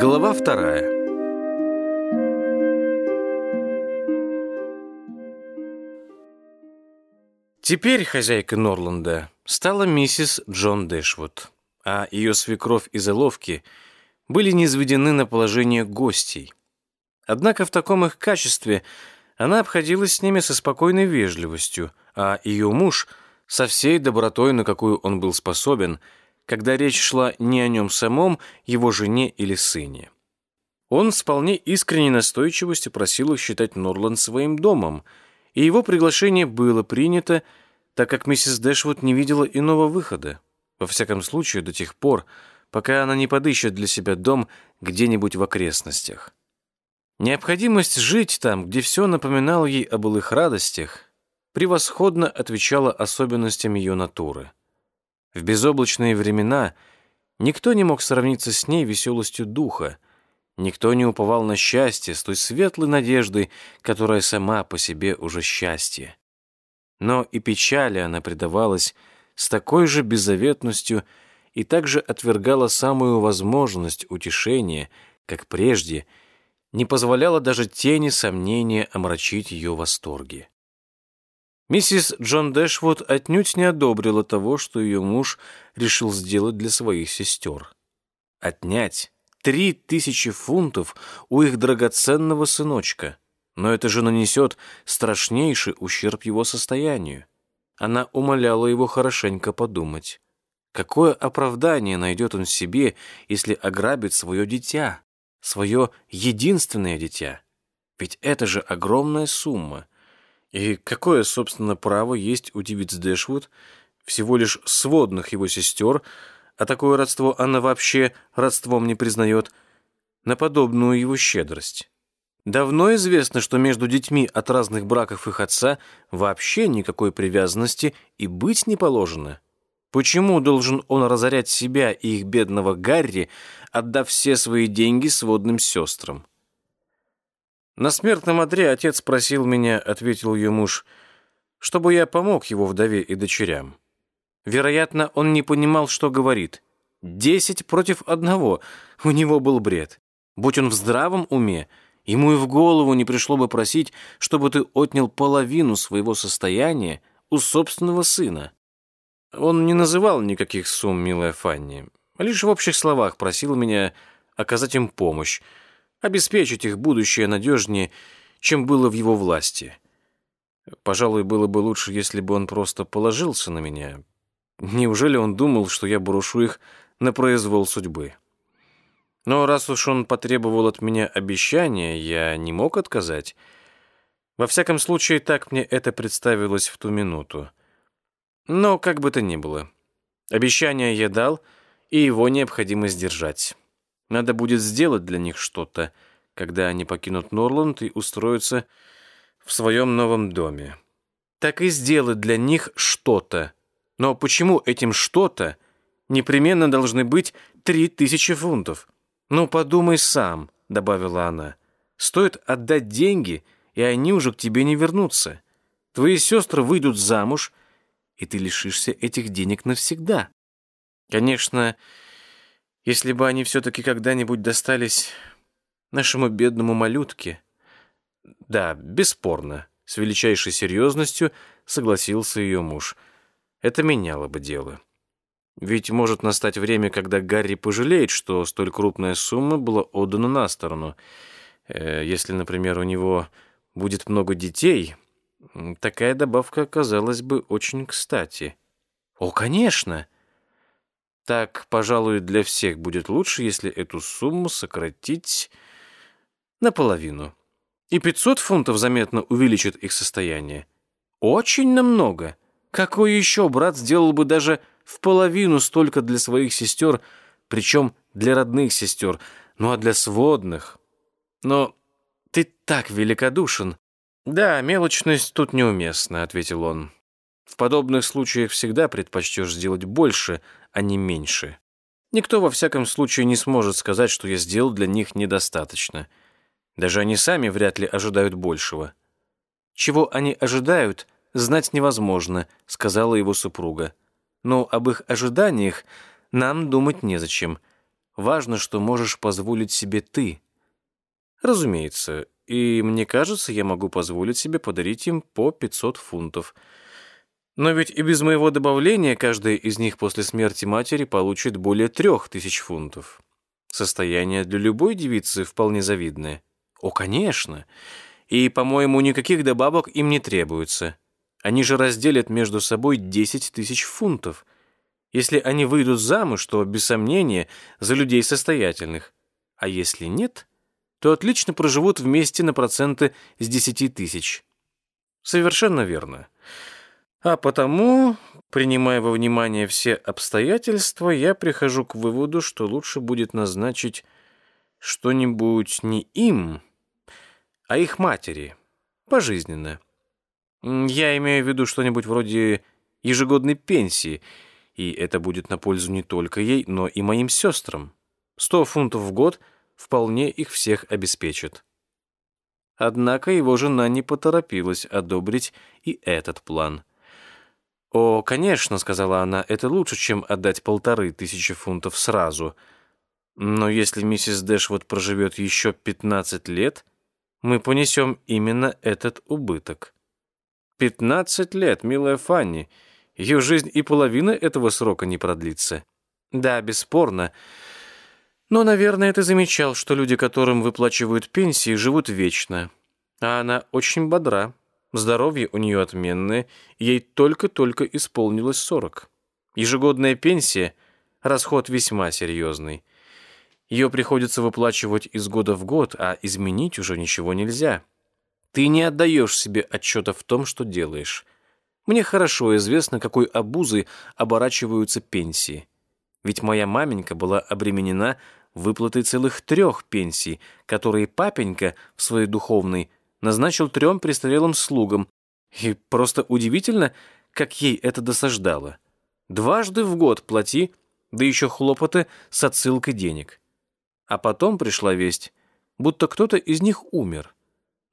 Глава вторая. Теперь хозяйка Норланда стала миссис Джон Дэшвуд, а ее свекровь и заловки были низведены на положение гостей. Однако в таком их качестве она обходилась с ними со спокойной вежливостью, а ее муж — со всей добротой, на какую он был способен, когда речь шла не о нем самом, его жене или сыне. Он с вполне искренней настойчивостью просил их считать Норланд своим домом, и его приглашение было принято, так как миссис Дэшвуд не видела иного выхода, во всяком случае до тех пор, пока она не подыщет для себя дом где-нибудь в окрестностях. Необходимость жить там, где все напоминало ей о былых радостях, превосходно отвечала особенностям ее натуры. В безоблачные времена никто не мог сравниться с ней веселостью духа, никто не уповал на счастье с той светлой надеждой, которая сама по себе уже счастье. Но и печали она предавалась с такой же беззаветностью и также отвергала самую возможность утешения, как прежде, не позволяла даже тени сомнения омрачить ее восторги. Миссис Джон Дэшвуд отнюдь не одобрила того, что ее муж решил сделать для своих сестер. Отнять три тысячи фунтов у их драгоценного сыночка. Но это же нанесет страшнейший ущерб его состоянию. Она умоляла его хорошенько подумать. Какое оправдание найдет он себе, если ограбит свое дитя, свое единственное дитя? Ведь это же огромная сумма — и какое, собственно, право есть у девиц Дэшвуд, всего лишь сводных его сестер, а такое родство она вообще родством не признает, на подобную его щедрость? Давно известно, что между детьми от разных браков их отца вообще никакой привязанности и быть не положено. Почему должен он разорять себя и их бедного Гарри, отдав все свои деньги сводным сестрам? На смертном одре отец просил меня, ответил ее муж, чтобы я помог его вдове и дочерям. Вероятно, он не понимал, что говорит. Десять против одного. У него был бред. Будь он в здравом уме, ему и в голову не пришло бы просить, чтобы ты отнял половину своего состояния у собственного сына. Он не называл никаких сумм, милая Фанни, лишь в общих словах просил меня оказать им помощь, обеспечить их будущее надежнее, чем было в его власти. Пожалуй, было бы лучше, если бы он просто положился на меня. Неужели он думал, что я брошу их на произвол судьбы? Но раз уж он потребовал от меня обещания, я не мог отказать. Во всяком случае, так мне это представилось в ту минуту. Но как бы то ни было, обещание я дал, и его необходимо сдержать. Надо будет сделать для них что-то, когда они покинут Норланд и устроятся в своем новом доме. Так и сделать для них что-то. Но почему этим что-то непременно должны быть три тысячи фунтов? Ну, подумай сам, добавила она. Стоит отдать деньги, и они уже к тебе не вернутся. Твои сестры выйдут замуж, и ты лишишься этих денег навсегда. Конечно, если бы они все-таки когда-нибудь достались нашему бедному малютке. Да, бесспорно, с величайшей серьезностью согласился ее муж. Это меняло бы дело. Ведь может настать время, когда Гарри пожалеет, что столь крупная сумма была отдана на сторону. Э, если, например, у него будет много детей, такая добавка оказалась бы очень кстати. О, конечно! Так, пожалуй, для всех будет лучше, если эту сумму сократить наполовину. И 500 фунтов заметно увеличит их состояние. Очень намного. Какой еще брат сделал бы даже в половину столько для своих сестер, причем для родных сестер, ну а для сводных? Но ты так великодушен. Да, мелочность тут неуместна, ответил он. В подобных случаях всегда предпочтешь сделать больше, а не меньше. Никто во всяком случае не сможет сказать, что я сделал для них недостаточно. Даже они сами вряд ли ожидают большего. Чего они ожидают, знать невозможно, сказала его супруга. Но об их ожиданиях нам думать незачем. Важно, что можешь позволить себе ты. Разумеется, и мне кажется, я могу позволить себе подарить им по 500 фунтов. Но ведь и без моего добавления каждая из них после смерти матери получит более трех тысяч фунтов. Состояние для любой девицы вполне завидное. О, конечно. И, по-моему, никаких добавок им не требуется. Они же разделят между собой 10 тысяч фунтов. Если они выйдут замуж, то, без сомнения, за людей состоятельных. А если нет, то отлично проживут вместе на проценты с 10 тысяч. Совершенно верно. А потому, принимая во внимание все обстоятельства, я прихожу к выводу, что лучше будет назначить что-нибудь не им, а их матери, пожизненно. Я имею в виду что-нибудь вроде ежегодной пенсии, и это будет на пользу не только ей, но и моим сестрам. Сто фунтов в год вполне их всех обеспечит. Однако его жена не поторопилась одобрить и этот план. «О, конечно», — сказала она, — «это лучше, чем отдать полторы тысячи фунтов сразу. Но если миссис Дэшвуд проживет еще пятнадцать лет, мы понесем именно этот убыток». «Пятнадцать лет, милая Фанни. Ее жизнь и половина этого срока не продлится». «Да, бесспорно. Но, наверное, ты замечал, что люди, которым выплачивают пенсии, живут вечно. А она очень бодра». Здоровье у нее отменное, ей только-только исполнилось сорок. Ежегодная пенсия – расход весьма серьезный. Ее приходится выплачивать из года в год, а изменить уже ничего нельзя. Ты не отдаешь себе отчета в том, что делаешь. Мне хорошо известно, какой обузой оборачиваются пенсии. Ведь моя маменька была обременена выплатой целых трех пенсий, которые папенька в своей духовной назначил трем престарелым слугам. И просто удивительно, как ей это досаждало. Дважды в год плати, да еще хлопоты с отсылкой денег. А потом пришла весть, будто кто-то из них умер.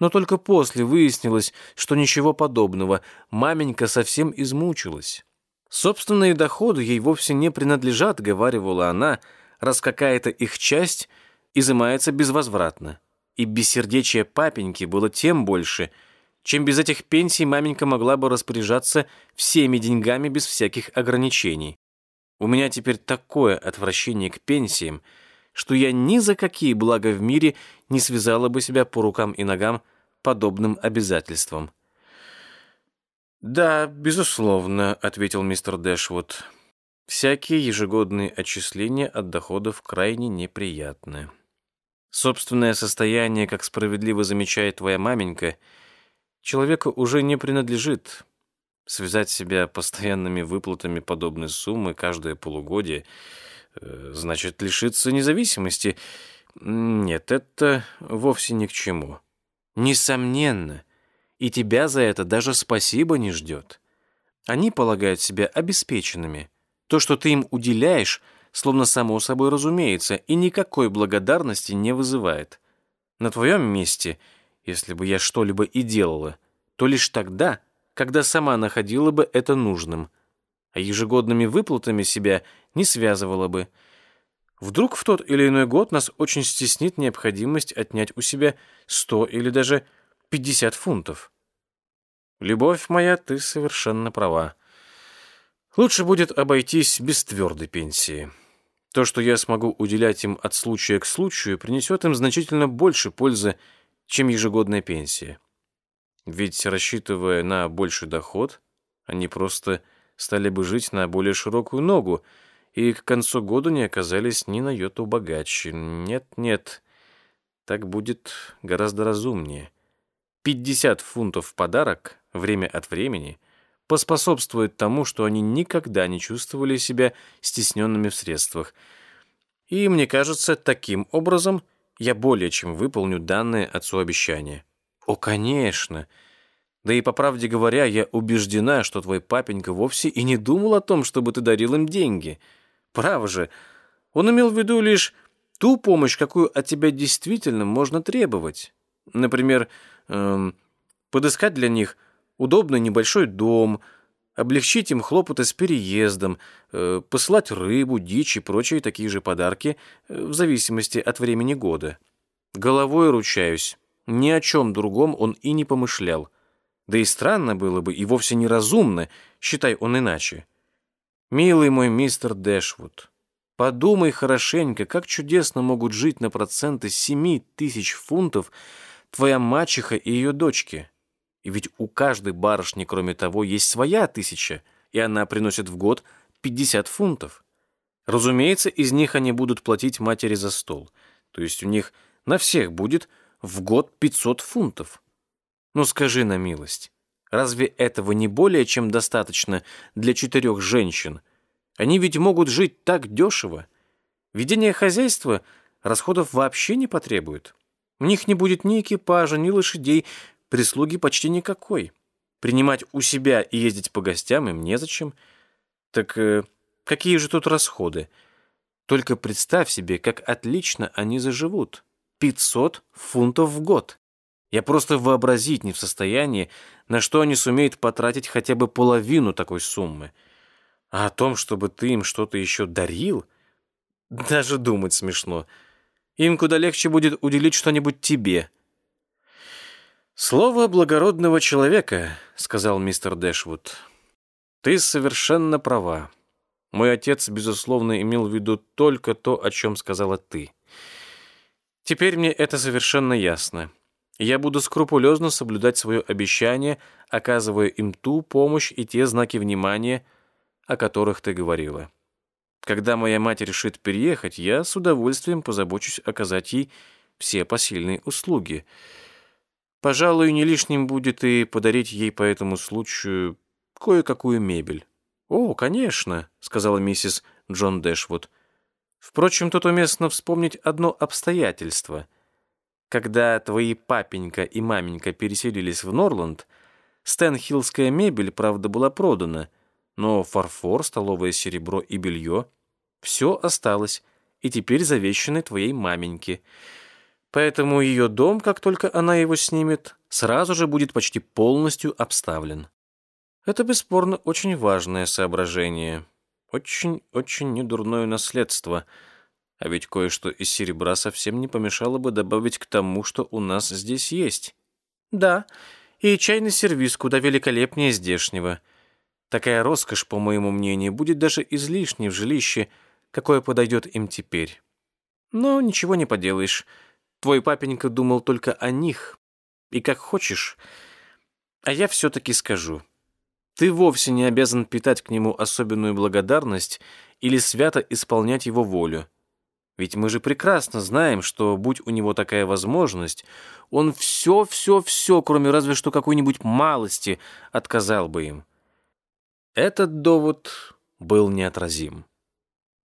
Но только после выяснилось, что ничего подобного, маменька совсем измучилась. Собственные доходы ей вовсе не принадлежат, говаривала она, раз какая-то их часть изымается безвозвратно. И бессердечие папеньки было тем больше, чем без этих пенсий маменька могла бы распоряжаться всеми деньгами без всяких ограничений. У меня теперь такое отвращение к пенсиям, что я ни за какие блага в мире не связала бы себя по рукам и ногам подобным обязательством. «Да, безусловно», — ответил мистер Дэшвуд. «Всякие ежегодные отчисления от доходов крайне неприятны». Собственное состояние, как справедливо замечает твоя маменька, человеку уже не принадлежит. Связать себя постоянными выплатами подобной суммы каждое полугодие э, значит лишиться независимости. Нет, это вовсе ни к чему. Несомненно, и тебя за это даже спасибо не ждет. Они полагают себя обеспеченными. То, что ты им уделяешь – словно само собой разумеется, и никакой благодарности не вызывает. На твоем месте, если бы я что-либо и делала, то лишь тогда, когда сама находила бы это нужным, а ежегодными выплатами себя не связывала бы. Вдруг в тот или иной год нас очень стеснит необходимость отнять у себя сто или даже пятьдесят фунтов. Любовь моя, ты совершенно права. Лучше будет обойтись без твердой пенсии. То, что я смогу уделять им от случая к случаю, принесет им значительно больше пользы, чем ежегодная пенсия. Ведь, рассчитывая на больший доход, они просто стали бы жить на более широкую ногу, и к концу года не оказались ни на йоту богаче. Нет, нет, так будет гораздо разумнее. 50 фунтов в подарок, время от времени, поспособствует тому, что они никогда не чувствовали себя стесненными в средствах. И, мне кажется, таким образом я более чем выполню данное отцу обещание. О, конечно! Да и по правде говоря, я убеждена, что твой папенька вовсе и не думал о том, чтобы ты дарил им деньги. Право же, он имел в виду лишь ту помощь, какую от тебя действительно можно требовать. Например, эм, подыскать для них удобный небольшой дом, облегчить им хлопоты с переездом, э, посылать рыбу, дичь и прочие такие же подарки э, в зависимости от времени года. Головой ручаюсь, ни о чем другом он и не помышлял. Да и странно было бы, и вовсе неразумно, считай он иначе. Милый мой мистер Дэшвуд, подумай хорошенько, как чудесно могут жить на проценты семи тысяч фунтов твоя мачеха и ее дочки. И ведь у каждой барышни, кроме того, есть своя тысяча, и она приносит в год 50 фунтов. Разумеется, из них они будут платить матери за стол. То есть у них на всех будет в год 500 фунтов. Ну скажи на милость, разве этого не более чем достаточно для четырех женщин? Они ведь могут жить так дешево. Ведение хозяйства расходов вообще не потребует. У них не будет ни экипажа, ни лошадей, прислуги почти никакой. Принимать у себя и ездить по гостям им незачем. Так э, какие же тут расходы? Только представь себе, как отлично они заживут. 500 фунтов в год. Я просто вообразить не в состоянии, на что они сумеют потратить хотя бы половину такой суммы. А о том, чтобы ты им что-то еще дарил, даже думать смешно. Им куда легче будет уделить что-нибудь тебе, «Слово благородного человека», — сказал мистер Дэшвуд. «Ты совершенно права. Мой отец, безусловно, имел в виду только то, о чем сказала ты. Теперь мне это совершенно ясно. Я буду скрупулезно соблюдать свое обещание, оказывая им ту помощь и те знаки внимания, о которых ты говорила. Когда моя мать решит переехать, я с удовольствием позабочусь оказать ей все посильные услуги». Пожалуй, не лишним будет и подарить ей по этому случаю кое-какую мебель. «О, конечно», — сказала миссис Джон Дэшвуд. «Впрочем, тут уместно вспомнить одно обстоятельство. Когда твои папенька и маменька переселились в Норланд, Стэнхиллская мебель, правда, была продана, но фарфор, столовое серебро и белье — все осталось, и теперь завещаны твоей маменьке». Поэтому ее дом, как только она его снимет, сразу же будет почти полностью обставлен. Это бесспорно очень важное соображение. Очень-очень недурное наследство. А ведь кое-что из серебра совсем не помешало бы добавить к тому, что у нас здесь есть. Да, и чайный сервиз куда великолепнее здешнего. Такая роскошь, по моему мнению, будет даже излишней в жилище, какое подойдет им теперь. Но ничего не поделаешь. Твой папенька думал только о них. И как хочешь. А я все-таки скажу. Ты вовсе не обязан питать к нему особенную благодарность или свято исполнять его волю. Ведь мы же прекрасно знаем, что, будь у него такая возможность, он все-все-все, кроме разве что какой-нибудь малости, отказал бы им. Этот довод был неотразим.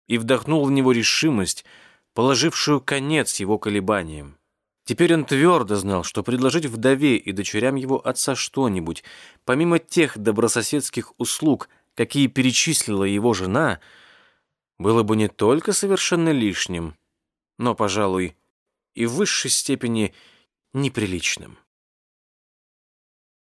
И вдохнул в него решимость, положившую конец его колебаниям. Теперь он твердо знал, что предложить вдове и дочерям его отца что-нибудь, помимо тех добрососедских услуг, какие перечислила его жена, было бы не только совершенно лишним, но, пожалуй, и в высшей степени неприличным.